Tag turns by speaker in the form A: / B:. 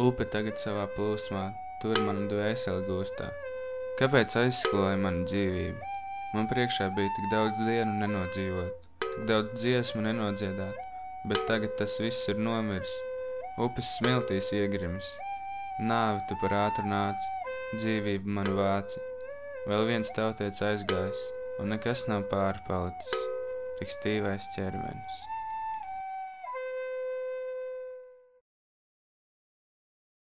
A: Upe tagad savā plūsmā, tur manu dvēseli gūstā. Kāpēc aizskoloja manu dzīvību? Man priekšā bija tik daudz dienu nenodzīvot, tik daudz dziesmu nenodziedāt, bet tagad tas viss ir nomiris. Upes smiltīs iegrims. Nāvi tu par ātru nāc, dzīvību man vāci. Vēl viens tautietis aizgājis, un nekas nav pāri palicis, tik stīvais ķermenis.